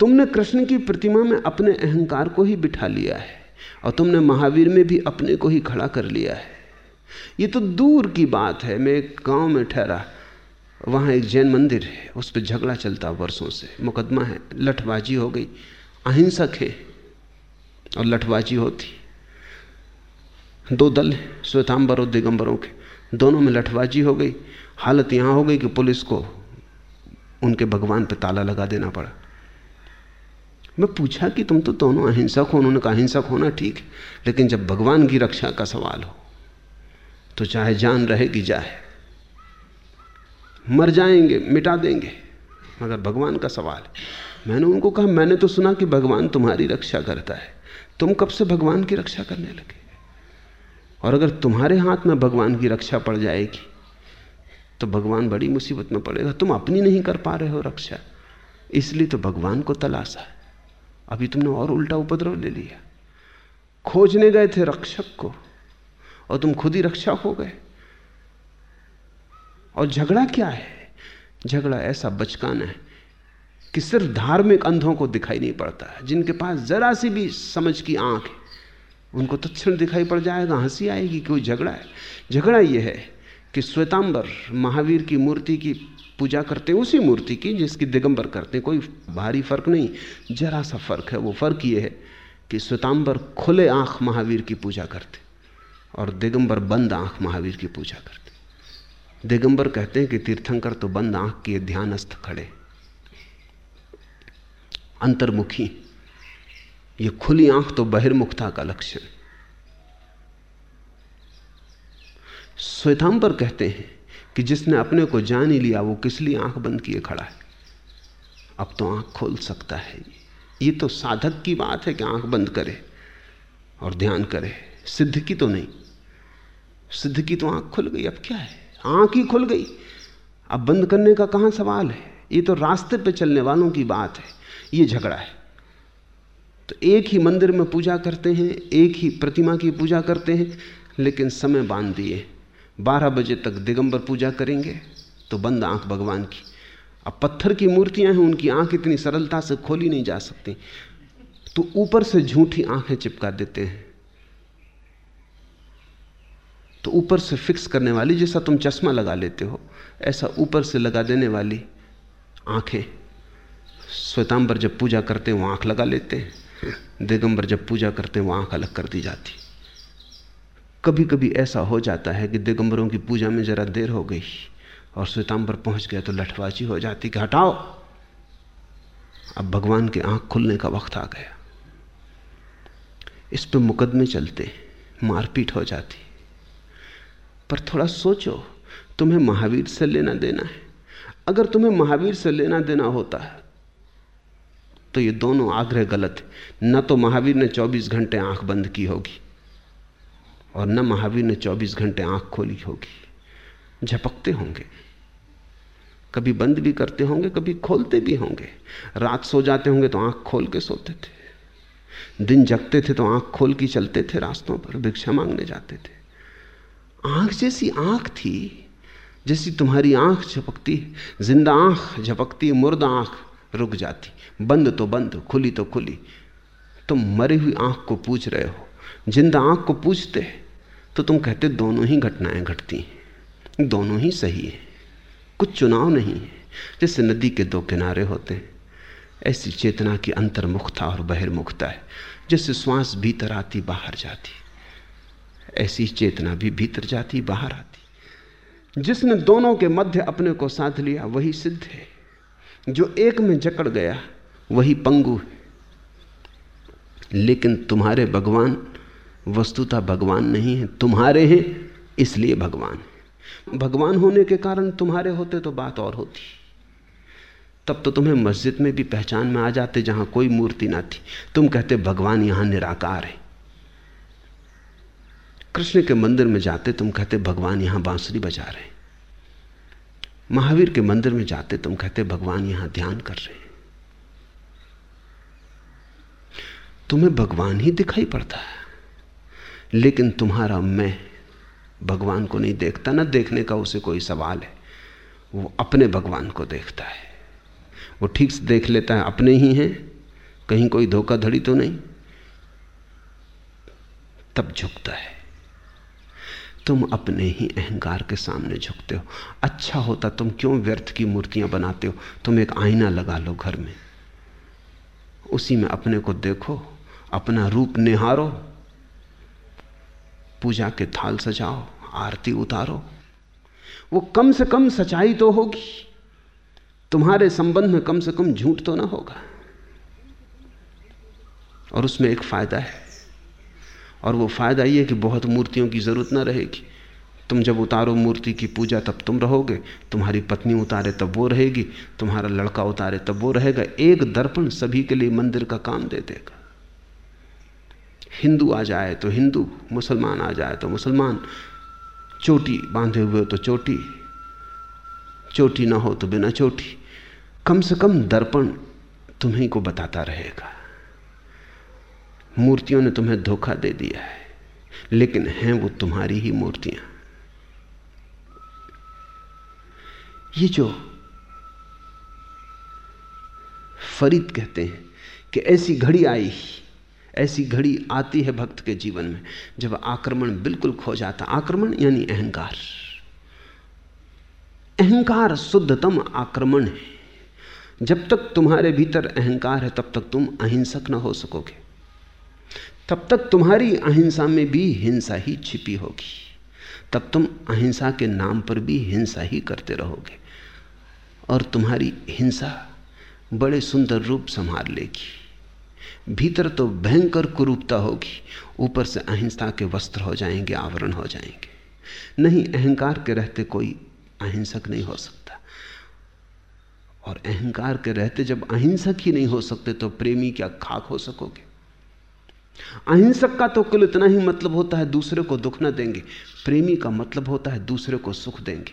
तुमने कृष्ण की प्रतिमा में अपने अहंकार को ही बिठा लिया है, और तुमने महावीर में भी अपने को ही खड़ा कर लिया है। ये तो दूर की बात है, मैं एक गाँव में ठहरा, वहाँ एक जैन मंदिर है, उस पर झगड़ा चलता वर्षों से, मुकदमा है, लठबाजी हो गई, अहिंसक है, और लठबाजी होती। दो दल हैं, श्वेतांबर और दिगंबरों के, दोनों में लठबाजी हो गई, हालत यहाँ हो गई कि पुलिस को उनके भगवान पे ताला लगा देना पड़ा। मैं पूछा कि तुम तो दोनों अहिंसक हो, उन्होंने कहा, अहिंसक होना ठीक है, लेकिन जब भगवान की रक्षा का सवाल हो तो चाहे जान रहेगी जाए मर जाएँगे, मिटा देंगे, मगर भगवान का सवाल है। मैंने उनको कहा, मैंने तो सुना कि भगवान तुम्हारी रक्षा करता है, तुम कब से भगवान की रक्षा करने लगे? और अगर तुम्हारे हाथ में भगवान की रक्षा पड़ जाएगी तो भगवान बड़ी मुसीबत में पड़ेगा। तुम अपनी नहीं कर पा रहे हो रक्षा, इसलिए तो भगवान को तलाशा है। अभी तुमने और उल्टा उपद्रव ले लिया। खोजने गए थे रक्षक को, और तुम खुद ही रक्षक हो गए। और झगड़ा क्या है? झगड़ा ऐसा बचकाना है कि सिर्फ़ धार्मिक अंधों को दिखाई नहीं पड़ता। है जिनके पास जरा सी भी समझ की आँख है, उनको तत्ण दिखाई पड़ जाएगा, हँसी आएगी कि कोई झगड़ा है। झगड़ा यह है कि श्वेतांबर महावीर की मूर्ति की पूजा करते उसी मूर्ति की जिसकी दिगंबर करते कोई भारी फ़र्क नहीं। जरा सा फ़र्क है, वो फ़र्क ये है कि श्वेतांबर खुले आँख महावीर की पूजा करते और दिगंबर बंद आँख महावीर की पूजा करते। दिगंबर कहते हैं कि तीर्थंकर तो बंद आँख के ध्यानस्थ खड़े। अंतर्मुखी, ये खुली आँख तो बहिर्मुखता का लक्षण। श्वेतांबर कहते हैं कि जिसने अपने को जान ही लिया, वो किस लिए आँख बंद किए खड़ा है? अब तो आँख खोल सकता है ये। तो साधक की बात है कि आँख बंद करे और ध्यान करे। सिद्ध की तो नहीं। सिद्ध की तो आँख खुल गई, अब क्या है? आँख ही खुल गई। अब बंद करने का कहाँ सवाल है? ये तो रास्ते पे चलने वालों की बात है। ये झगड़ा है। तो एक ही मंदिर में पूजा करते हैं, एक ही प्रतिमा की पूजा करते हैं, लेकिन समय बाँध दिए। बारह बजे तक दिगंबर पूजा करेंगे तो बंद आँख भगवान की। अब पत्थर की मूर्तियाँ हैं, उनकी आँख इतनी सरलता से खोली नहीं जा सकती। तो ऊपर से झूठी आँखें चिपका देते हैं। तो ऊपर से फिक्स करने वाली, जैसा तुम चश्मा लगा लेते हो, ऐसा ऊपर से लगा देने वाली आँखें। श्वेतांबर जब पूजा करते हैं, वो आँख लगा लेते हैं। दिगंबर जब पूजा करते हैं, वो आँख अलग कर दी जाती। कभी कभी ऐसा हो जाता है कि दिगंबरों की पूजा में जरा देर हो गई और श्वेतांबर पहुँच गया तो लठबाजी हो जाती कि हटाओ। अब भगवान की आँख खुलने का वक्त आ गया। इस पर मुकदमे चलते, मारपीट हो जाती। पर थोड़ा सोचो, तुम्हें महावीर से लेना देना है। अगर तुम्हें महावीर से लेना देना होता है तो ये दोनों आग्रह गलत है। न तो महावीर ने 24 घंटे आँख बंद की होगी। और न महावीर ने 24 घंटे आँख खोली होगी। झपकते होंगे। कभी बंद भी करते होंगे, कभी खोलते भी होंगे। रात सो जाते होंगे तो आँख खोल के सोते थे। दिन जगते थे तो आँख खोल के चलते थे रास्तों पर, भिक्षा मांगने जाते थे। आँख जैसी आँख थी, जैसी तुम्हारी आँख झपकती ज़िंदा आँख झपकती, मुर्दा आँख रुक जाती। बंद तो बंद, खुली तो खुली। तुम मरी हुई आँख को पूछ रहे हो। ज़िंदा आँख को पूछते तो तुम कहते दोनों ही घटनाएँ घटती हैं, दोनों ही सही है, कुछ चुनाव नहीं है, जैसे नदी के दो किनारे होते हैं, ऐसी चेतना की अंतर्मुखता और बहिर्मुखता है जैसे श्वास भीतर आती, बाहर जाती, ऐसी चेतना भी भीतर जाती, बाहर आती। जिसने दोनों के मध्य अपने को साध लिया, वही सिद्ध है, जो एक में जकड़ गया, वही पंगु है। लेकिन तुम्हारे भगवान वस्तुतः भगवान नहीं है, तुम्हारे हैं, इसलिए भगवान है। भगवान होने के कारण तुम्हारे होते तो बात और होती। तब तो तुम्हें मस्जिद में भी पहचान में आ जाते जहाँ कोई मूर्ति ना थी। तुम कहते, भगवान यहाँ निराकार है। कृष्ण के मंदिर में जाते, तुम कहते, भगवान यहाँ बांसुरी बजा रहे महावीर के मंदिर में जाते, तुम कहते, भगवान यहाँ ध्यान कर रहे तुम्हें भगवान ही दिखाई पड़ता है। लेकिन तुम्हारा मैं भगवान को नहीं देखता, ना देखने का उसे कोई सवाल है। वो अपने भगवान को देखता है। वो ठीक से देख लेता है, अपने ही हैं। कहीं कोई धोखाधड़ी तो नहीं। तब झुकता है। तुम अपने ही अहंकार के सामने झुकते हो। अच्छा होता, तुम क्यों व्यर्थ की मूर्तियाँ बनाते हो? तुम एक आईना लगा लो घर में। उसी में अपने को देखो, अपना रूप निहारो। पूजा के थाल सजाओ, आरती उतारो। वो कम से कम सच्चाई तो होगी। तुम्हारे संबंध में कम से कम झूठ तो ना होगा। और उसमें एक फ़ायदा है। और वो फ़ायदा ये कि बहुत मूर्तियों की ज़रूरत ना रहेगी। तुम जब उतारो मूर्ति की पूजा, तब तुम रहोगे। तुम्हारी पत्नी उतारे, तब वो रहेगी। तुम्हारा लड़का उतारे, तब वो रहेगा। एक दर्पण सभी के लिए मंदिर का काम दे देगा। हिंदू आ जाए तो हिंदू, मुसलमान आ जाए तो मुसलमान। चोटी बांधे हुए तो चोटी चोटी ना हो तो बिना चोटी। कम से कम दर्पण तुम्ही को बताता रहेगा। मूर्तियों ने तुम्हें धोखा दे दिया है, लेकिन हैं वो तुम्हारी ही मूर्तियाँ। ये जो फरीद कहते हैं कि ऐसी घड़ी आई ऐसी घड़ी आती है भक्त के जीवन में, जब आक्रमण बिल्कुल खो जाता। आक्रमण यानी अहंकार। अहंकार शुद्धतम आक्रमण है। जब तक तुम्हारे भीतर अहंकार है, तब तक तुम अहिंसक न हो सकोगे। तब तक तुम्हारी अहिंसा में भी हिंसा ही छिपी होगी। तब तुम अहिंसा के नाम पर भी हिंसा ही करते रहोगे और तुम्हारी हिंसा बड़े सुंदर रूप संभाल लेगी। भीतर तो भयंकर कुरूपता होगी। ऊपर से अहिंसा के वस्त्र हो जाएँगे, आवरण हो जाएँगे। नहीं, अहंकार के रहते कोई अहिंसक नहीं हो सकता। और अहंकार के रहते जब अहिंसक ही नहीं हो सकते तो प्रेमी क्या खाक हो सकोगे? अहिंसक का तो कुल इतना ही मतलब होता है, दूसरे को दुख न देंगे। प्रेमी का मतलब होता है, दूसरे को सुख देंगे।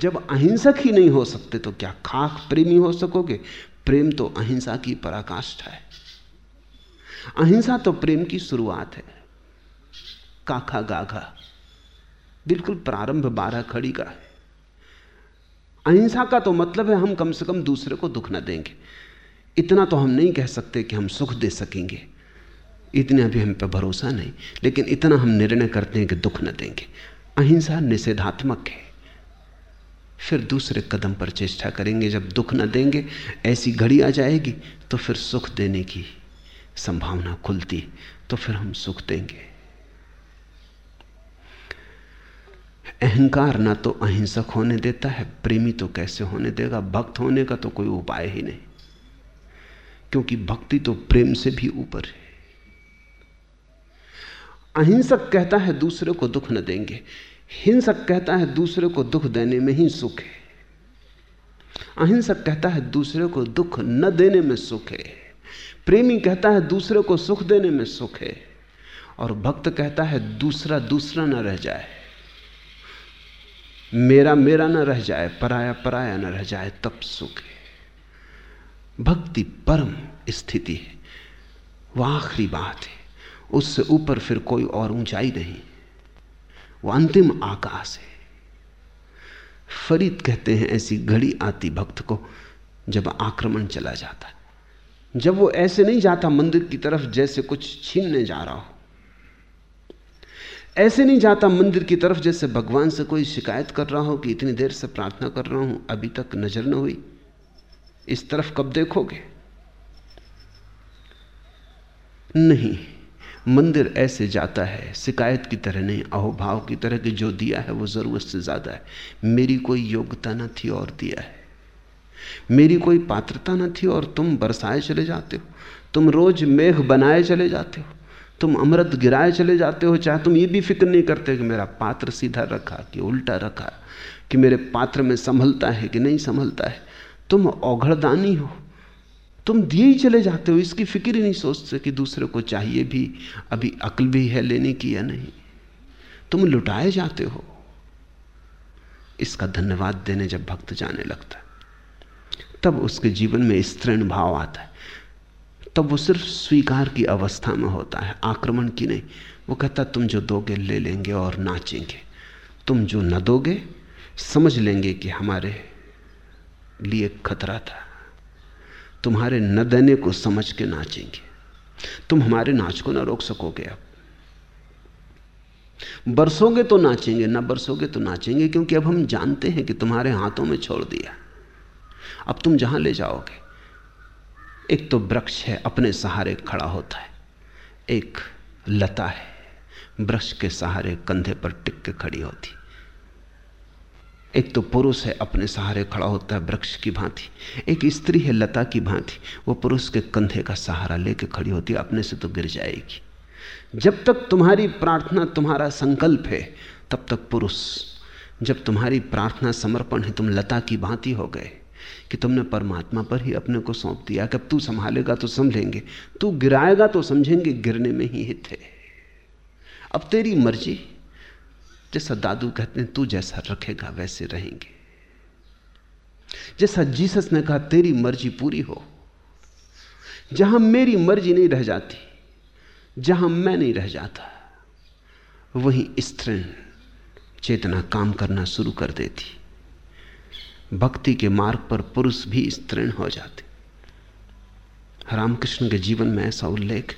जब अहिंसक ही नहीं हो सकते तो क्या खाक प्रेमी हो सकोगे? प्रेम तो अहिंसा की पराकाष्ठा है। अहिंसा तो प्रेम की शुरुआत है। काखा गाघा, बिल्कुल प्रारंभ बारह खड़ी का। है अहिंसा का तो मतलब है हम कम से कम दूसरे को दुख न देंगे। इतना तो हम नहीं कह सकते कि हम सुख दे सकेंगे। इतने अभी हम पे भरोसा नहीं, लेकिन इतना हम निर्णय करते हैं कि दुख न देंगे। अहिंसा निषेधात्मक है। फिर दूसरे कदम पर चेष्टा करेंगे, जब दुख न देंगे, ऐसी घड़ी आ जाएगी तो फिर सुख देने की संभावना खुलती तो फिर हम सुख देंगे। अहंकार ना तो अहिंसक होने देता है, प्रेमी तो कैसे होने देगा? भक्त होने का तो कोई उपाय ही नहीं। क्योंकि भक्ति तो प्रेम से भी ऊपर है। अहिंसक कहता है, दूसरे को दुख न देंगे। हिंसक कहता है, दूसरे को दुख देने में ही सुख है। अहिंसक कहता है, दूसरे को दुख न देने में सुख है। प्रेमी कहता है, दूसरे को सुख देने में सुख है। और भक्त कहता है, दूसरा दूसरा न रह जाए। मेरा मेरा न रह जाए, पराया पराया न रह जाए, तब सुख है। भक्ति परम स्थिति है। वह आखिरी बात है। उससे ऊपर फिर कोई और ऊंचाई नहीं। वो अंतिम आकाश है। फरीद कहते हैं, ऐसी घड़ी आती भक्त को जब आक्रमण चला जाता है। जब वो ऐसे नहीं जाता मंदिर की तरफ़ जैसे कुछ छीनने जा रहा हो। ऐसे नहीं जाता मंदिर की तरफ़ जैसे भगवान से कोई शिकायत कर रहा हो कि इतनी देर से प्रार्थना कर रहा हूँ, अभी तक नज़र न हुई। इस तरफ़ कब देखोगे? नहीं, मंदिर ऐसे जाता है, शिकायत की तरह नहीं, अहोभाव की तरह कि जो दिया है वो ज़रूरत से ज़्यादा है। मेरी कोई योग्यता न थी और दिया है। मेरी कोई पात्रता न थी और तुम बरसाए चले जाते हो। तुम रोज मेघ बनाए चले जाते हो। तुम अमृत गिराए चले जाते हो। चाहे तुम ये भी फ़िक्र नहीं करते कि मेरा पात्र सीधा रखा, कि उल्टा रखा, कि मेरे पात्र में संभलता है कि नहीं संभलता है। तुम औघड़दानी हो। तुम दिए ही चले जाते हो। इसकी फ़िक्र ही नहीं सोचते कि दूसरे को चाहिए भी, अभी अकल भी है लेने की या नहीं। तुम लुटाए जाते हो। इसका धन्यवाद देने जब भक्त जाने लगता है। तब उसके जीवन में स्तृण भाव आता है। तब वो सिर्फ़ स्वीकार की अवस्था में होता है, आक्रमण की नहीं। वो कहता, तुम जो दोगे ले लेंगे और नाचेंगे। तुम जो न दोगे, समझ लेंगे कि हमारे लिए खतरा था। तुम्हारे न देने को समझ के नाचेंगे। तुम हमारे नाच को ना रोक सकोगे अब। बरसोगे तो नाचेंगे, ना बरसोगे तो नाचेंगे, क्योंकि अब हम जानते हैं कि तुम्हारे हाथों में छोड़ दिया। अब तुम जहाँ ले जाओगे। एक तो वृक्ष है, अपने सहारे खड़ा होता है। एक लता है, वृक्ष के सहारे कंधे पर टिक के खड़ी होती। एक तो पुरुष है, अपने सहारे खड़ा होता है, वृक्ष की भांति। एक स्त्री है, लता की भांति। वो पुरुष के कंधे का सहारा लेके खड़ी होती है अपने से तो गिर जाएगी। जब तक तुम्हारी प्रार्थना, तुम्हारा संकल्प है, तब तक पुरुष, जब तुम्हारी प्रार्थना समर्पण है, तुम लता की भांति हो गए। कि तुमने परमात्मा पर ही अपने को सौंप दिया। कि अब तू संभालेगा तो समझेंगे तू गिराएगा तो समझेंगे गिरने में ही हित है। अब तेरी मर्ज़ी। जैसा दादू कहते हैं, तू जैसा रखेगा, वैसे रहेंगे। जैसा जीसस ने कहा, तेरी मर्ज़ी पूरी हो। जहाँ मेरी मर्ज़ी नहीं रह जाती, जहाँ मैं नहीं रह जाता, वहीं स्त्रीण चेतना काम करना शुरू कर देती। भक्ति के मार्ग पर पुरुष भी स्त्रीण हो जाते। रामकृष्ण के जीवन में ऐसा उल्लेख,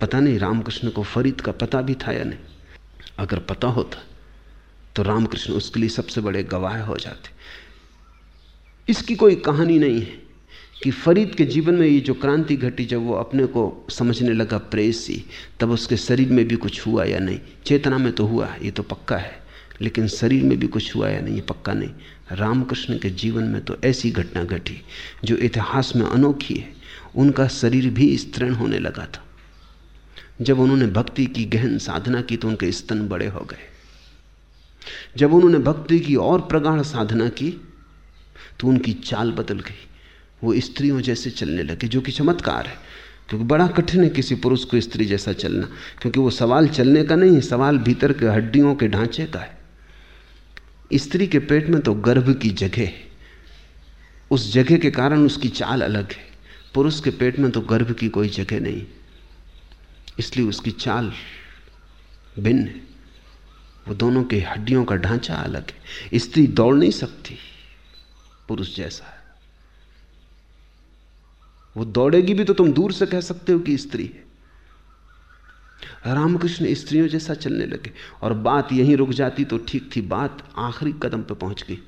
पता नहीं रामकृष्ण को फरीद का पता भी था या नहीं। अगर पता होता तो रामकृष्ण उसके लिए सबसे बड़े गवाह हो जाते। इसकी कोई कहानी नहीं है कि फरीद के जीवन में ये जो क्रांति घटी, जब वो अपने को समझने लगा प्रेसी, तब उसके शरीर में भी कुछ हुआ या नहीं। चेतना में तो हुआ, ये तो पक्का है, लेकिन शरीर में भी कुछ हुआ या नहीं, ये पक्का नहीं। रामकृष्ण के जीवन में तो ऐसी घटना घटी, जो इतिहास में अनोखी है। उनका शरीर भी स्तृण होने लगा था। जब उन्होंने भक्ति की गहन साधना की तो उनके स्तन बड़े हो गए। जब उन्होंने भक्ति की और प्रगाढ़ साधना की तो उनकी चाल बदल गई। वो स्त्रियों जैसे चलने लगे, जो कि चमत्कार है, क्योंकि बड़ा कठिन है किसी पुरुष को स्त्री जैसा चलना, क्योंकि वो सवाल चलने का नहीं है, सवाल भीतर के हड्डियों के ढांचे का है। स्त्री के पेट में तो गर्भ की जगह है। उस जगह के कारण उसकी चाल अलग है। पुरुष के पेट में तो गर्भ की कोई जगह नहीं। इसलिए उसकी चाल भिन्न है। वो दोनों के हड्डियों का ढांचा अलग है। स्त्री दौड़ नहीं सकती, पुरुष जैसा है। वो दौड़ेगी भी तो तुम दूर से कह सकते हो कि स्त्री है। रामकृष्ण स्त्रियों जैसा चलने लगे और बात यहीं रुक जाती तो ठीक थी, बात आखिरी कदम पर पहुँच गई,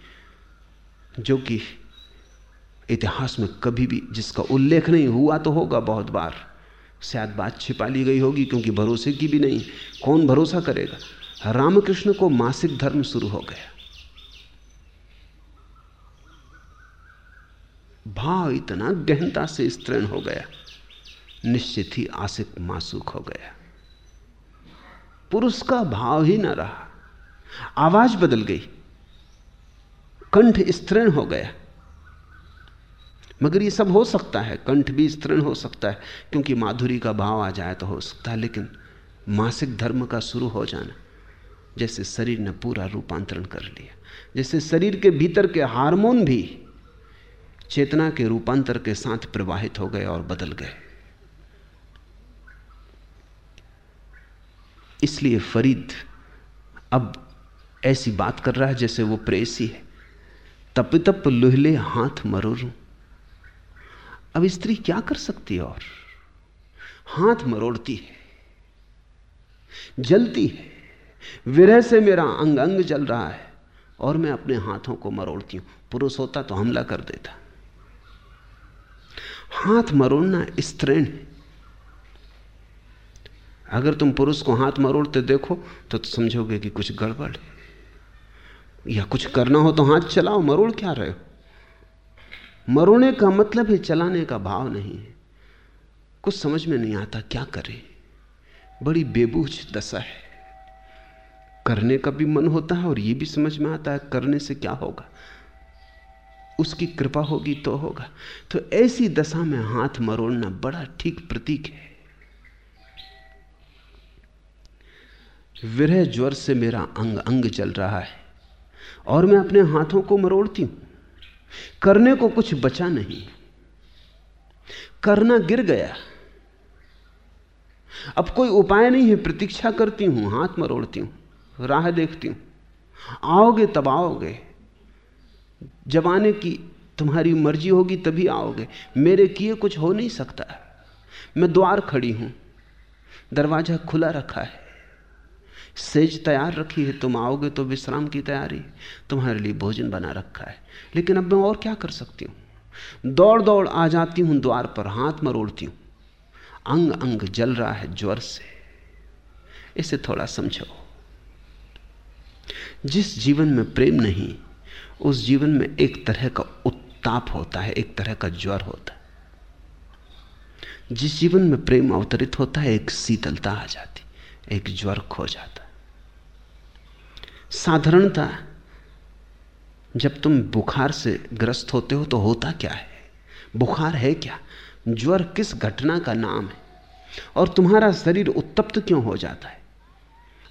जो कि इतिहास में कभी भी जिसका उल्लेख नहीं हुआ तो होगा बहुत बार। शायद बात छिपा ली गई होगी क्योंकि भरोसे की भी नहीं, कौन भरोसा करेगा? रामकृष्ण को मासिक धर्म शुरू हो गया। भाव इतना गहनता से स्तृण हो गया, निश्चित ही आसिक मासूक हो गया। पुरुष का भाव ही ना रहा। आवाज़ बदल गई। कंठ स्तृण हो गया। मगर ये सब हो सकता है, कंठ भी स्तृण हो सकता है, क्योंकि माधुरी का भाव आ जाए तो हो सकता है, लेकिन मासिक धर्म का शुरू हो जाना, जैसे शरीर ने पूरा रूपांतरण कर लिया। जैसे शरीर के भीतर के हार्मोन भी चेतना के रूपांतर के साथ प्रवाहित हो गए और बदल गए। इसलिए फरीद अब ऐसी बात कर रहा है जैसे वो प्रेसी है। तप तप लुहले हाथ मरोरू। अब स्त्री क्या कर सकती है और? हाथ मरोड़ती है, जलती है, विरह से मेरा अंग अंग जल रहा है और मैं अपने हाथों को मरोड़ती हूँ। पुरुष होता तो हमला कर देता। हाथ मरोड़ना स्त्रीण है। अगर तुम पुरुष को हाथ मरोड़ते देखो तो, तो समझोगे कि कुछ गड़बड़ है। या कुछ करना हो तो हाथ चलाओ मरोड़ क्या रहे हो? मरोने का मतलब है चलाने का भाव नहीं है। कुछ समझ में नहीं आता क्या करें। बड़ी बेबूझ दशा है। करने का भी मन होता है और ये भी समझ में आता है करने से क्या होगा? उसकी कृपा होगी तो होगा। तो ऐसी दशा में हाथ मरोड़ना बड़ा ठीक प्रतीक है। विरह ज्वर से मेरा अंग अंग चल रहा है और मैं अपने हाथों को मरोड़ती हूँ। करने को कुछ बचा नहीं। करना गिर गया। अब कोई उपाय नहीं है, प्रतीक्षा करती हूँ, हाथ मरोड़ती हूँ, राह देखती हूँ। आओगे तब आओगे। जब आने की तुम्हारी मर्ज़ी होगी तभी आओगे। मेरे किए कुछ हो नहीं सकता। मैं द्वार खड़ी हूँ, दरवाज़ा खुला रखा है। सेज तैयार रखी है, तुम आओगे तो विश्राम की तैयारी। तुम्हारे लिए भोजन बना रखा है। लेकिन अब मैं और क्या कर सकती हूँ? दौड़ दौड़ आ जाती हूँ, द्वार पर हाथ मरोड़ती हूँ। अंग अंग जल रहा है ज्वर से। इसे थोड़ा समझो जिस जीवन में प्रेम नहीं, उस जीवन में एक तरह का उत्ताप होता है, एक तरह का ज्वर होता है। जिस जीवन में प्रेम अवतरित होता है, एक शीतलता आ जाती, एक ज्वर खो जाता। साधारणता, जब तुम बुखार से ग्रस्त होते हो तो होता क्या है? बुखार है क्या? ज्वर किस घटना का नाम है? और तुम्हारा शरीर उत्तप्त क्यों हो जाता है?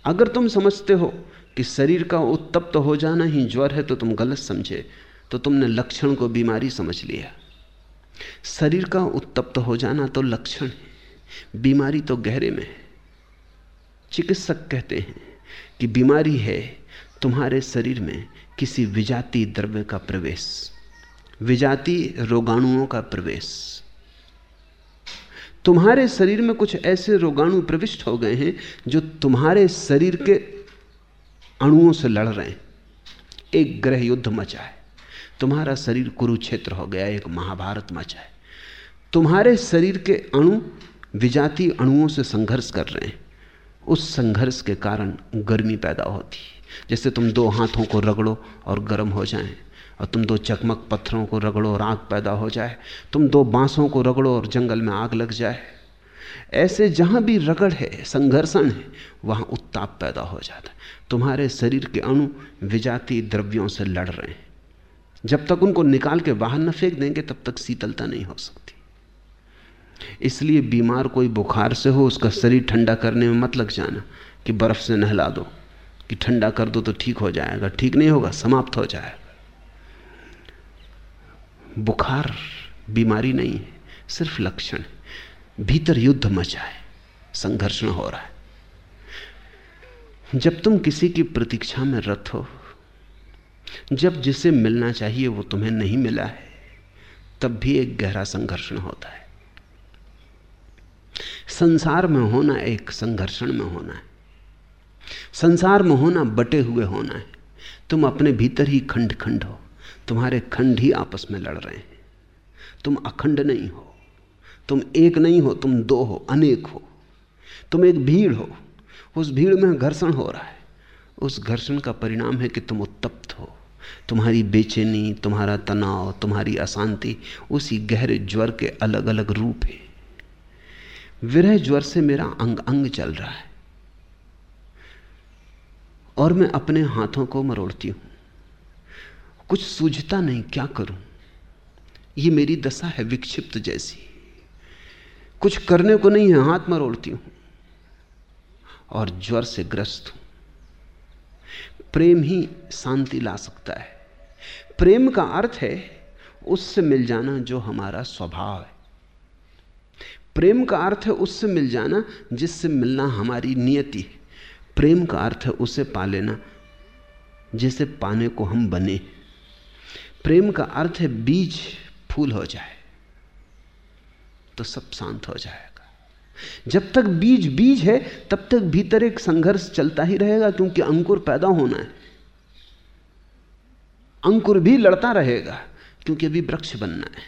अगर तुम समझते हो कि शरीर का उत्तप्त हो जाना ही ज्वर है तो तुम गलत समझे तो तुमने लक्षण को बीमारी समझ लिया। शरीर का उत्तप्त हो जाना तो लक्षण है। बीमारी तो गहरे में है। चिकित्सक कहते हैं कि बीमारी है तुम्हारे शरीर में किसी विजाति द्रव्य का प्रवेश, विजाति रोगाणुओं का प्रवेश। तुम्हारे शरीर में कुछ ऐसे रोगाणु प्रविष्ट हो गए हैं जो तुम्हारे शरीर के अणुओं से लड़ रहे हैं। एक ग्रह युद्ध मचा है, तुम्हारा शरीर कुरुक्षेत्र हो गया, एक महाभारत मचा है। तुम्हारे शरीर के अणु विजाति अणुओं से संघर्ष कर रहे हैं। उस संघर्ष के कारण गर्मी पैदा होती है। जैसे तुम दो हाथों को रगड़ो और गर्म हो जाएँ, और तुम दो चकमक पत्थरों को रगड़ो और आग पैदा हो जाए, तुम दो बांसों को रगड़ो और जंगल में आग लग जाए। ऐसे जहाँ भी रगड़ है, संघर्षण है, वहाँ उत्ताप पैदा हो जाता है। तुम्हारे शरीर के अणु विजाति द्रव्यों से लड़ रहे हैं। जब तक उनको निकाल के बाहर न फेंक देंगे, तब तक शीतलता नहीं हो सकती। इसलिए बीमार कोई बुखार से हो, उसका शरीर ठंडा करने में मत लग जाना कि बर्फ़ से नहला दो। कि ठंडा कर दो तो ठीक हो जाएगा, ठीक नहीं होगा, समाप्त हो जाएगा बुखार बीमारी नहीं है, सिर्फ़ लक्षण भीतर युद्ध मचा है संघर्षण हो रहा है। जब तुम किसी की प्रतीक्षा में रत हो, जब जिसे मिलना चाहिए वो तुम्हें नहीं मिला है, तब भी एक गहरा संघर्षण होता है। संसार में होना एक संघर्षण में होना है। संसार में होना, बटे हुए होना है। तुम अपने भीतर ही खंड खंड हो। तुम्हारे खंड ही आपस में लड़ रहे हैं। तुम अखंड नहीं हो। तुम एक नहीं हो, तुम दो हो, अनेक हो। तुम एक भीड़ हो। उस भीड़ में घर्षण हो रहा है। उस घर्षण का परिणाम है कि तुम उत्तप्त हो। तुम्हारी बेचैनी, तुम्हारा तनाव, तुम्हारी अशांति, उसी गहरे ज्वर के अलग अलग रूप है। विरह ज्वर से मेरा अंग अंग चल रहा है। और मैं अपने हाथों को मरोड़ती हूँ। कुछ सूझता नहीं, क्या करूँ? ये मेरी दशा है विक्षिप्त जैसी। कुछ करने को नहीं है, हाथ मरोड़ती हूँ और ज्वर से ग्रस्त हूँ। प्रेम ही शांति ला सकता है। प्रेम का अर्थ है उससे मिल जाना जो हमारा स्वभाव है। प्रेम का अर्थ है उससे मिल जाना जिससे मिलना हमारी नियति है। प्रेम का अर्थ है उसे पा लेना, जिसे पाने को हम बने। प्रेम का अर्थ है बीज फूल हो जाए तो सब शांत हो जाएगा। जब तक बीज बीज है, तब तक भीतर एक संघर्ष चलता ही रहेगा, क्योंकि अंकुर पैदा होना है। अंकुर भी लड़ता रहेगा, क्योंकि अभी वृक्ष बनना है।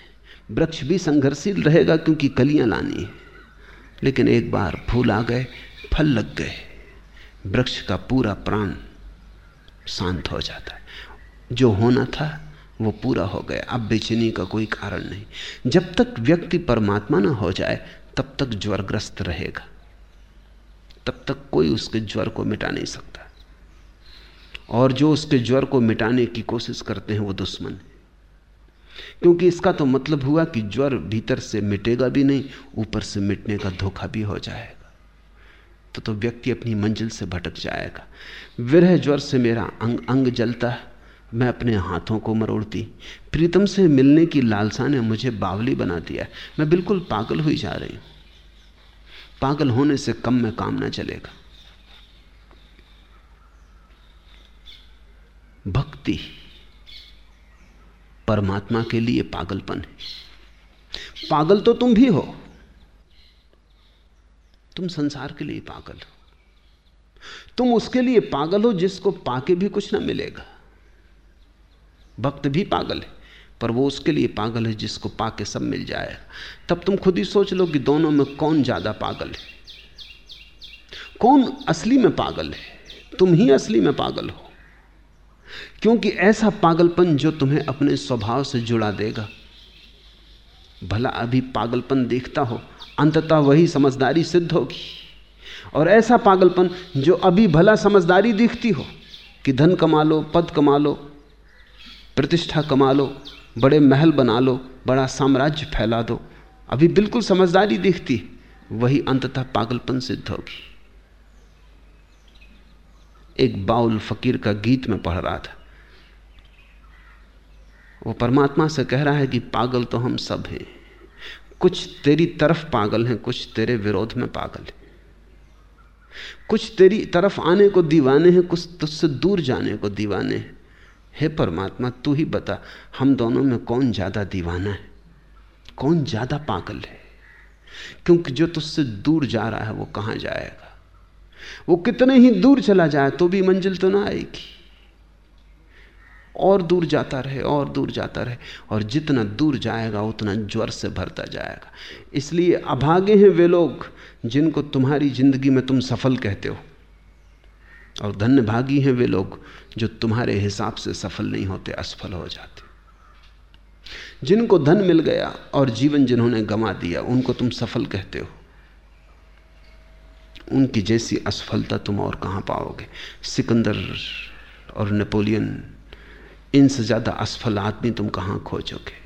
वृक्ष भी संघर्षशील रहेगा, क्योंकि कलियाँ लानी है। लेकिन एक बार फूल आ गए, फल लग गए। वृक्ष का पूरा प्राण शांत हो जाता है। जो होना था, वो पूरा हो गया। अब बेचैनी का कोई कारण नहीं। जब तक व्यक्ति परमात्मा ना हो जाए, तब तक ज्वरग्रस्त रहेगा। तब तक कोई उसके ज्वर को मिटा नहीं सकता। और जो उसके ज्वर को मिटाने की कोशिश करते हैं, वो दुश्मन है। क्योंकि इसका तो मतलब हुआ कि ज्वर भीतर से मिटेगा भी नहीं, ऊपर से मिटने का धोखा भी हो जाएगा। तो तो व्यक्ति अपनी मंजिल से भटक जाएगा। विरह ज्वर से मेरा अंग अंग जलता है। मैं अपने हाथों को मरोड़ती। प्रीतम से मिलने की लालसा ने मुझे बावली बना दिया। मैं बिल्कुल पागल हुई जा रही हूँ। पागल होने से कम में काम ना चलेगा। भक्ति परमात्मा के लिए पागलपन है। पागल तो तुम भी हो। तुम संसार के लिए पागल हो। तुम उसके लिए पागल हो जिसको पाके भी कुछ ना मिलेगा। भक्त भी पागल है, पर वो उसके लिए पागल है जिसको पाके सब मिल जाएगा। तब तुम खुद ही सोच लो कि दोनों में कौन ज़्यादा पागल है। कौन असली में पागल है? तुम ही असली में पागल हो। क्योंकि ऐसा पागलपन जो तुम्हें अपने स्वभाव से जुड़ा देगा, भला अभी पागलपन देखता हो अंततः वही समझदारी सिद्ध होगी। और ऐसा पागलपन जो अभी भला समझदारी दिखती हो कि धन कमा लो पद कमा लो प्रतिष्ठा कमा लो बड़े महल बना लो बड़ा साम्राज्य फैला दो अभी बिल्कुल समझदारी दिखती, वही अंततः पागलपन सिद्ध होगी। एक बाउल फकीर का गीत में पढ़ रहा था। वो परमात्मा से कह रहा है कि पागल तो हम सब हैं। कुछ तेरी तरफ़ पागल हैं, कुछ तेरे विरोध में पागल हैं। कुछ तेरी तरफ़ आने को दीवाने हैं, कुछ तुझसे दूर जाने को दीवाने हैं। हे परमात्मा, तू ही बता, हम दोनों में कौन ज़्यादा दीवाना है? कौन ज़्यादा पागल है? क्योंकि जो तुझसे दूर जा रहा है, वो कहाँ जाएगा? वो कितने ही दूर चला जाए तो भी मंजिल तो ना आएगी। और दूर जाता रहे, और दूर जाता रहे। और जितना दूर जाएगा, उतना ज्वर से भरता जाएगा। इसलिए अभागे हैं वे लोग, जिनको तुम्हारी ज़िंदगी में तुम सफल कहते हो। और धन्य भागी हैं वे लोग, जो तुम्हारे हिसाब से सफल नहीं होते, असफल हो जाते। जिनको धन मिल गया, और जीवन जिन्होंने गंवा दिया, उनको तुम सफल कहते हो। उनकी जैसी असफलता तुम और कहाँ पाओगे? सिकंदर और नेपोलियन इनसे ज़्यादा असफल आदमी तुम कहाँ खोजोगे?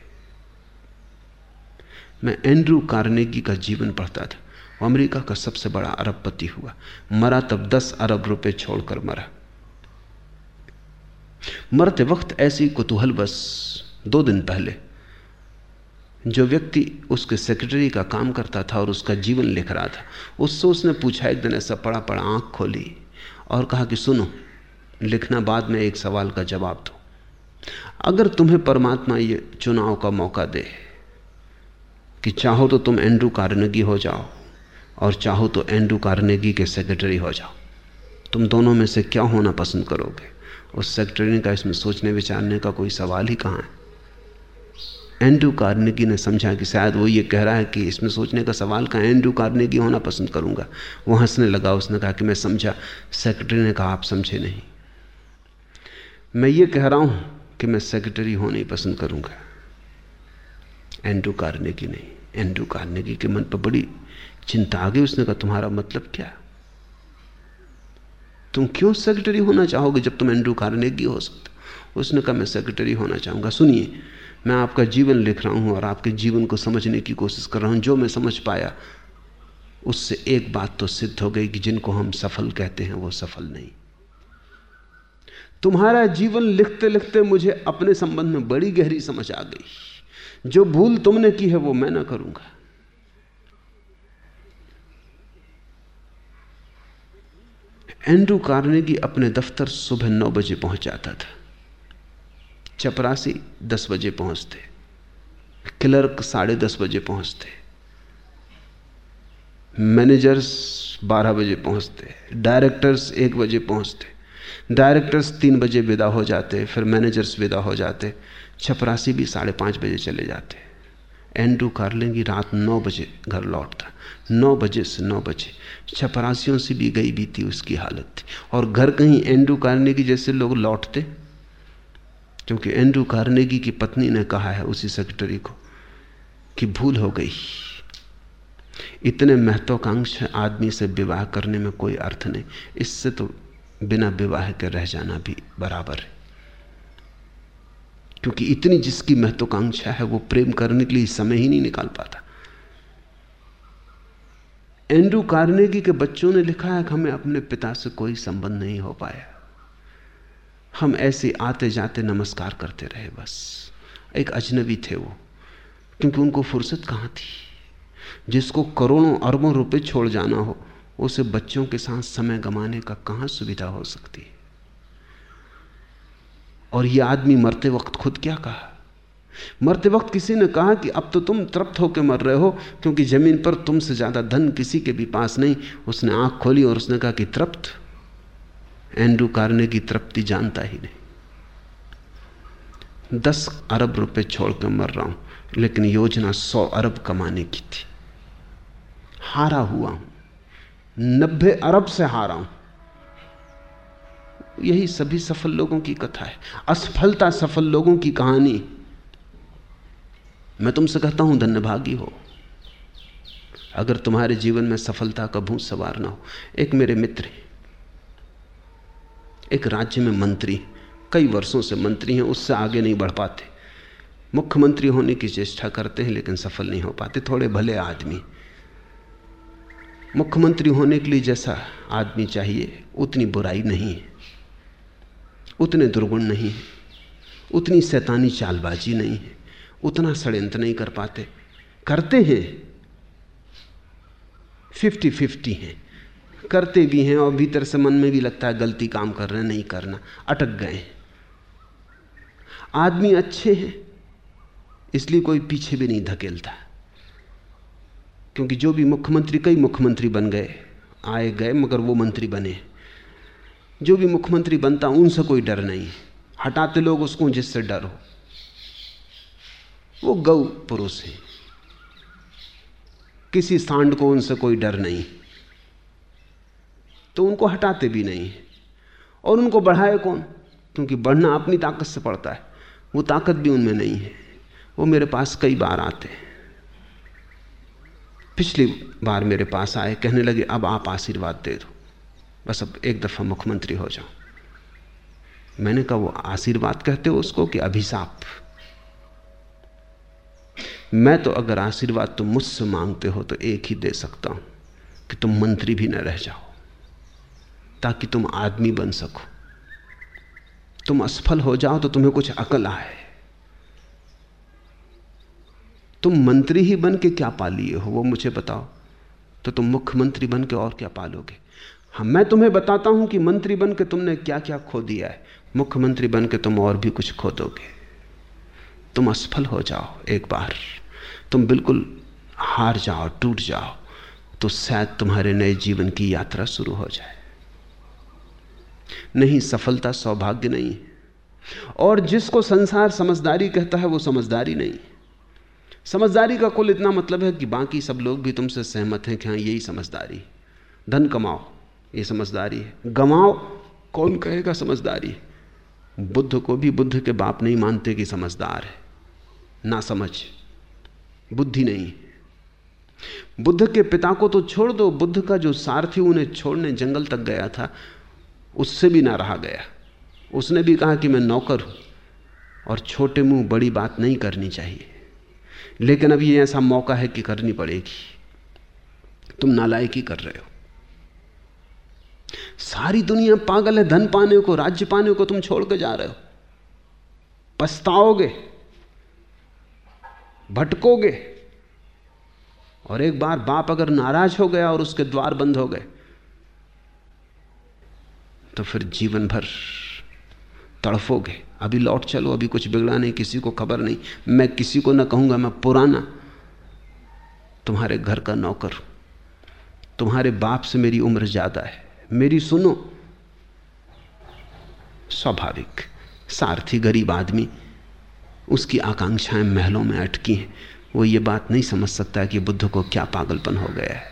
मैं एंड्रू कार्नेगी का जीवन पढ़ता था। अमेरिका का सबसे बड़ा अरबपति हुआ। मरा तब दस अरब रुपए छोड़कर मरा। मरते वक्त ऐसी कुतूहल बस दो दिन पहले, जो व्यक्ति उसके सेक्रेटरी का काम करता था और उसका जीवन लिख रहा था, उससे उसने पूछा, एक दिन ऐसा पड़ा पड़ा आँख खोली और कहा कि सुनो, लिखना बाद में एक सवाल का जवाब दो। अगर तुम्हें परमात्मा ये चुनाव का मौका दे कि चाहो तो तुम एंड्रू कार्नेगी हो जाओ और चाहो तो एंड्रू कार्नेगी के सेक्रेटरी हो जाओ। तुम दोनों में से क्या होना पसंद करोगे? उस सेक्रेटरी का इसमें सोचने विचारने का कोई सवाल ही कहाँ है? एंड्रू कार्नेगी ने समझा कि शायद वो ये कह रहा है कि इसमें सोचने का सवाल कहाँ एंड्रू कार्नेगी होना पसंद करूँगा। वो हंसने लगा, उसने कहा कि मैं समझा। सेक्रेटरी ने कहा, आप समझे नहीं। मैं ये कह रहा हूँ कि मैं सेक्रेटरी होना ही पसंद करूँगा। एंड्रू कार्नेगी नहीं। एंड्रू कार्नेगी के मन पर बड़ी चिंता आ गई। उसने कहा, तुम्हारा मतलब क्या? तुम क्यों सेक्रेटरी होना चाहोगे जब तुम एंड्रू कार्नेगी हो सकते उसने कहा, मैं सेक्रेटरी होना चाहूँगा। सुनिए, मैं आपका जीवन लिख रहा हूँ और आपके जीवन को समझने की कोशिश कर रहा हूँ। जो मैं समझ पाया, उससे एक बात तो सिद्ध हो गई कि जिनको हम सफल कहते हैं, वो सफल नहीं। तुम्हारा जीवन लिखते लिखते मुझे अपने संबंध में बड़ी गहरी समझ आ गई। जो भूल तुमने की है वो मैं ना करूँगा। एंड्रू कार्नेगी अपने दफ्तर सुबह नौ बजे पहुँच जाता था। चपरासी दस बजे पहुँचते। क्लर्क साढ़े दस बजे पहुँचते। मैनेजर्स बारह बजे पहुँचते। डायरेक्टर्स एक बजे पहुँचते। डायरेक्टर्स तीन बजे विदा हो जाते, फिर मैनेजर्स विदा हो जाते। छपरासी भी साढ़े पाँच बजे चले जाते। एंड्रू कार्लेंगी रात नौ बजे घर लौटता। नौ बजे से नौ बजे। छपरासियों से भी गई थी उसकी हालत थी। और घर कहीं एंड्रू कार्नेगी जैसे लोग लौटते, क्योंकि एंड्रू कार्नेगी की पत्नी ने कहा है उसी सेक्रेटरी को कि भूल हो गई। इतने महत्वाकांक्षा आदमी से विवाह करने में कोई अर्थ नहीं। इससे तो बिना विवाह के रह जाना भी बराबर है। क्योंकि इतनी जिसकी महत्वाकांक्षा है, वो प्रेम करने के लिए समय ही नहीं निकाल पाता। एंड्रू कार्नेगी के बच्चों ने लिखा है कि हमें अपने पिता से कोई संबंध नहीं हो पाया। हम ऐसे आते जाते नमस्कार करते रहे बस। एक अजनबी थे वो, क्योंकि उनको फुर्सत कहाँ थी? जिसको करोड़ों अरबों रुपए छोड़ जाना हो उसे बच्चों के साथ समय गमाने का कहाँ सुविधा हो सकती है? और यह आदमी मरते वक्त खुद क्या कहा? मरते वक्त किसी ने कहा कि अब तो तुम तृप्त होकर मर रहे हो, क्योंकि ज़मीन पर तुमसे ज़्यादा धन किसी के भी पास नहीं। उसने आँख खोली और उसने कहा कि तृप्त? एंड्रू कारने की तृप्ति जानता ही नहीं। दस अरब रुपए छोड़कर मर रहा हूँ, लेकिन योजना सौ अरब कमाने की थी। हारा हुआ हूँ। नब्बे अरब से हारा हूँ। यही सभी सफल लोगों की कथा है। असफलता सफल लोगों की कहानी। मैं तुमसे कहता हूँ, धन्यभागी हो। अगर तुम्हारे जीवन में सफलता का भूत सवार ना हो, एक मेरे मित्र एक राज्य में मंत्री कई वर्षों से मंत्री हैं, उससे आगे नहीं बढ़ पाते। मुख्यमंत्री होने की चेष्टा करते हैं, लेकिन सफल नहीं हो पाते। थोड़े भले आदमी मुख्यमंत्री होने के लिए जैसा आदमी चाहिए, उतनी बुराई नहीं है। उतने दुर्गुण नहीं है। उतनी शैतानी चालबाजी नहीं है। उतना षड्यंत्र नहीं कर पाते। करते हैं। फिफ्टी फिफ्टी हैं। करते भी हैं और भीतर से मन में भी लगता है गलती काम कर रहे हैं, नहीं करना। अटक गए आदमी अच्छे हैं, इसलिए कोई पीछे भी नहीं धकेलता। क्योंकि जो भी मुख्यमंत्री, कई मुख्यमंत्री बन गए, आए गए, मगर वो मंत्री बने। जो भी मुख्यमंत्री बनता, उनसे कोई डर नहीं। हटाते लोग उसको जिससे डर हो। वो गौ पुरुष है। किसी सांड को उनसे कोई डर नहीं। तो उनको हटाते भी नहीं। और उनको बढ़ाए कौन? क्योंकि बढ़ना अपनी ताकत से पड़ता है। वो ताकत भी उनमें नहीं है। वो मेरे पास कई बार आते हैं। पिछली बार मेरे पास आए, कहने लगे, अब आप आशीर्वाद दे दो। बस अब एक दफ़ा मुख्यमंत्री हो जाओ। मैंने कहा, वो आशीर्वाद कहते हो उसको कि अभिशाप? मैं तो अगर आशीर्वाद तुम मुझसे मांगते हो तो एक ही दे सकता हूँ, कि तुम मंत्री भी न रह जाओ, ताकि तुम आदमी बन सको। तुम असफल हो जाओ तो तुम्हें कुछ अकल आए। तुम मंत्री ही बन के क्या पा लिए हो? वो मुझे बताओ। तो तुम मुख्यमंत्री बन के और क्या पालोगे? हाँ मैं तुम्हें बताता हूँ कि मंत्री बन के तुमने क्या क्या खो दिया है। मुख्यमंत्री बन के तुम और भी कुछ खो दोगे तुम असफल हो जाओ एक बार। तुम बिल्कुल हार जाओ, टूट जाओ। तो शायद तुम्हारे नए जीवन की यात्रा शुरू हो जाए। नहीं, सफलता सौभाग्य नहीं और जिसको संसार समझदारी कहता है, वो समझदारी नहीं। समझदारी का कुल इतना मतलब है कि बाकी सब लोग भी तुमसे सहमत हैं कि हाँ यही समझदारी धन कमाओ, ये समझदारी है। गमाओ कौन कहेगा समझदारी बुद्ध को भी बुद्ध के बाप नहीं मानते कि समझदार है। ना समझ, बुद्धि नहीं बुद्ध के पिता को तो छोड़ दो, बुद्ध का जो सारथी उन्हें छोड़ने जंगल तक गया था, उससे भी ना रहा गया। उसने भी कहा कि मैं नौकर हूँ और छोटे मुँह बड़ी बात नहीं करनी चाहिए। लेकिन अब ये ऐसा मौका है कि करनी पड़ेगी। तुम नालायकी कर रहे हो। सारी दुनिया पागल है, धन पाने को, राज्य पाने को तुम छोड़ के जा रहे हो। पछताओगे, भटकोगे। और एक बार बाप अगर नाराज़ हो गया और उसके द्वार बंद हो गए तो फिर जीवन भर तड़फोगे। अभी लौट चलो, अभी कुछ बिगड़ा नहीं, किसी को खबर नहीं। मैं किसी को ना कहूँगा, मैं पुराना। तुम्हारे घर का नौकर, तुम्हारे बाप से मेरी उम्र ज़्यादा है। मेरी सुनो, स्वाभाविक, सारथी गरीब आदमी, उसकी आकांक्षाएँ महलों में अटकी हैं। वो ये बात नहीं समझ सकता कि बुद्ध को क्या पागलपन हो गया है,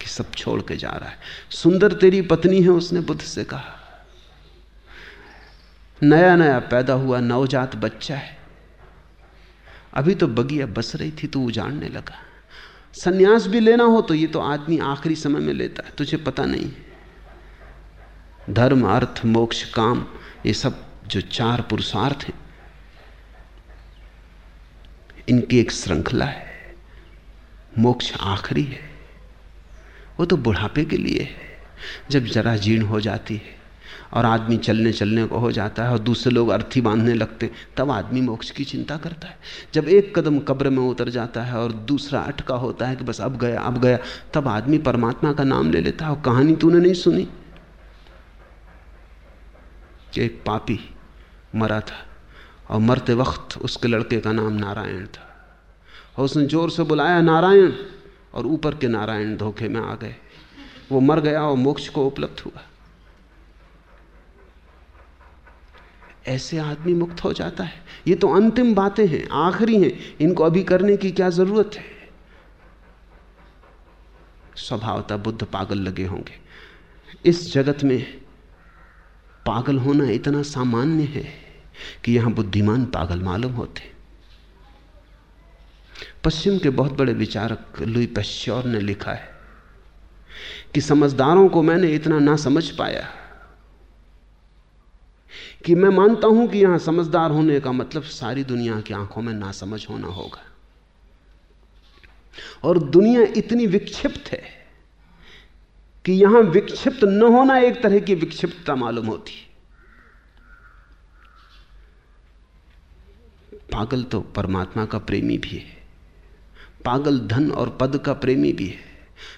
कि सब छोड़ के जा रहा है। सुंदर तेरी पत्नी है, उसने बुद्ध से कहा। नया नया पैदा हुआ नवजात बच्चा है। अभी तो बगिया बस रही थी तो उजाड़ने लगा। सन्यास भी लेना हो तो ये तो आदमी आखिरी समय में लेता है, तुझे पता नहीं। धर्म, अर्थ, मोक्ष, काम, ये सब जो चार पुरुषार्थ हैं, इनकी एक श्रृंखला है। मोक्ष आखिरी है, वो तो बुढ़ापे के लिए है, जब जरा जीर्ण हो जाती है। और आदमी चलने चलने को हो जाता है और दूसरे लोग अर्थी बांधने लगते तब आदमी मोक्ष की चिंता करता है। जब एक कदम कब्र में उतर जाता है और दूसरा अटका होता है कि बस अब गया अब गया, तब आदमी परमात्मा का नाम ले लेता है और कहानी तूने नहीं सुनी? कि एक पापी मरा था और मरते वक्त उसके लड़के का नाम नारायण था। और उसने ज़ोर से बुलाया, नारायण! और ऊपर के नारायण धोखे में आ गए। वो मर गया और मोक्ष को उपलब्ध हुआ। ऐसे आदमी मुक्त हो जाता है। ये तो अंतिम बातें हैं, आखिरी हैं। इनको अभी करने की क्या ज़रूरत है? स्वभावता बुद्ध पागल लगे होंगे। इस जगत में पागल होना इतना सामान्य है कि यहाँ बुद्धिमान पागल मालूम होते। पश्चिम के बहुत बड़े विचारक लुई पश्चौर ने लिखा है कि समझदारों को मैंने इतना ना समझ पाया। कि मैं मानता हूँ कि यहाँ समझदार होने का मतलब सारी दुनिया की आँखों में ना समझ होना होगा। और दुनिया इतनी विक्षिप्त है कि यहाँ विक्षिप्त न होना एक तरह की विक्षिप्तता मालूम होती। पागल तो परमात्मा का प्रेमी भी है। पागल धन और पद का प्रेमी भी है।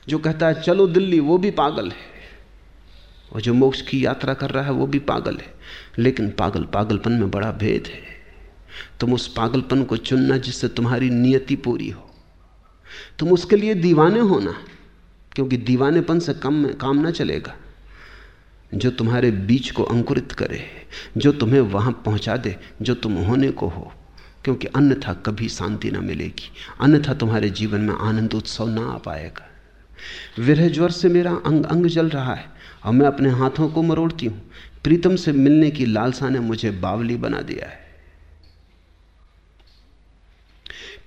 जो कहता है, चलो दिल्ली, वो भी पागल है। और जो मोक्ष की यात्रा कर रहा है, वो भी पागल है। लेकिन पागल पागलपन में बड़ा भेद है। तुम उस पागलपन को चुनना जिससे तुम्हारी नियति पूरी हो। तुम उसके लिए दीवाने होना क्योंकि दीवानेपन से कम काम ना चलेगा। जो तुम्हारे बीच को अंकुरित करे, जो तुम्हें वहाँ पहुँचा दे, जो तुम होने को हो, क्योंकि अन्यथा कभी शांति ना मिलेगी। अन्यथा तुम्हारे जीवन में आनंद उत्सव ना आ पाएगा। विरह ज्वर से मेरा अंग अंग जल रहा है। और मैं अपने हाथों को मरोड़ती हूँ। प्रीतम से मिलने की लालसा ने मुझे बावली बना दिया है।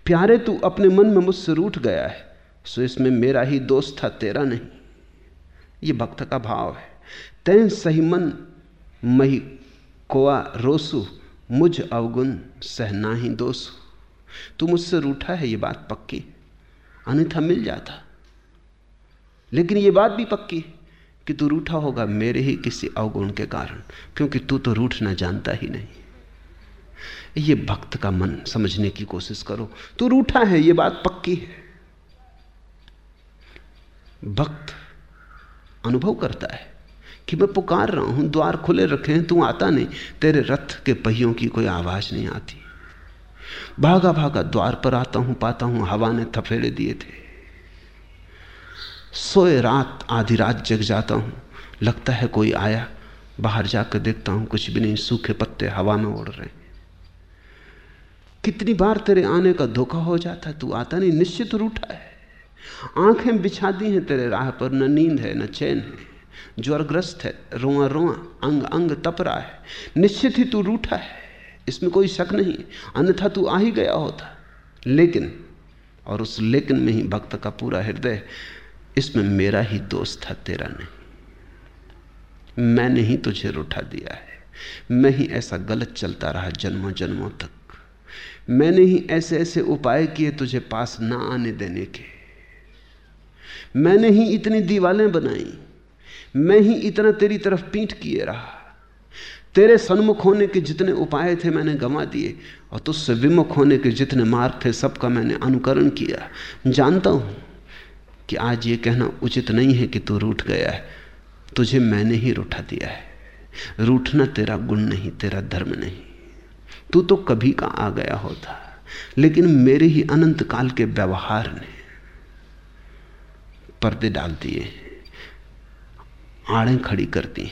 प्यारे, तू अपने मन में मुझसे रूठ गया है, सो इसमें मेरा ही दोस्त था, तेरा नहीं। ये भक्त का भाव है। तैं सही मन, मही कोआ रोसू, मुझ अवगुण सहना ही दोसू। तू मुझसे रूठा है, ये बात पक्की। अन्यथा मिल जाता। लेकिन ये बात भी पक्की है। कि तू रूठा होगा, मेरे ही किसी अवगुण के कारण, क्योंकि तू तो रूठना जानता ही नहीं। ये भक्त का मन समझने की कोशिश करो, तू रूठा है, ये बात पक्की है। भक्त अनुभव करता है कि मैं पुकार रहा हूँ, द्वार खुले रखे हैं, तू आता नहीं, तेरे रथ के पहियों की कोई आवाज़ नहीं आती। भागा भागा द्वार पर आता हूँ, पाता हूँ, हवा ने थफेड़े दिए थे। सोए रात आधी रात जग जाता हूँ। लगता है कोई आया, बाहर जाकर देखता हूँ, कुछ भी नहीं, सूखे पत्ते हवा में उड़ रहे हैं। कितनी बार तेरे आने का धोखा हो जाता तू आता नहीं, निश्चित रूठा है। आँखें बिछा दी हैं तेरे राह पर, न नींद है, न चैन है। ज्वरग्रस्त है, रोआ रोआ, अंग अंग तप रहा है। निश्चित ही तू रूठा है, इसमें कोई शक नहीं, अन्यथा तू आ ही गया होता। लेकिन, और उस लेकिन में ही भक्त का पूरा हृदय इसमें मेरा ही दोष था, तेरा नहीं। मैंने ही तुझे रुठा दिया है। मैं ही ऐसा गलत चलता रहा जन्मों जन्मों तक। मैंने ही ऐसे ऐसे उपाय किए तुझे पास ना आने देने के। मैंने ही इतनी दीवालें बनाई। मैं ही इतना तेरी तरफ़ पीठ किए रहा। तेरे सन्मुख होने के जितने उपाय थे मैंने गंवा दिए, और तुझसे विमुख होने के जितने मार्ग थे, सबका मैंने अनुकरण किया। जानता हूँ कि आज ये कहना उचित नहीं है कि तू रूठ गया है। तुझे मैंने ही रूठा दिया है। रूठना तेरा गुण नहीं, तेरा धर्म नहीं। तू तो कभी का आ गया होता, लेकिन मेरे ही अनंत काल के व्यवहार ने पर्दे डाल दिए, आड़ें खड़ी कर दी।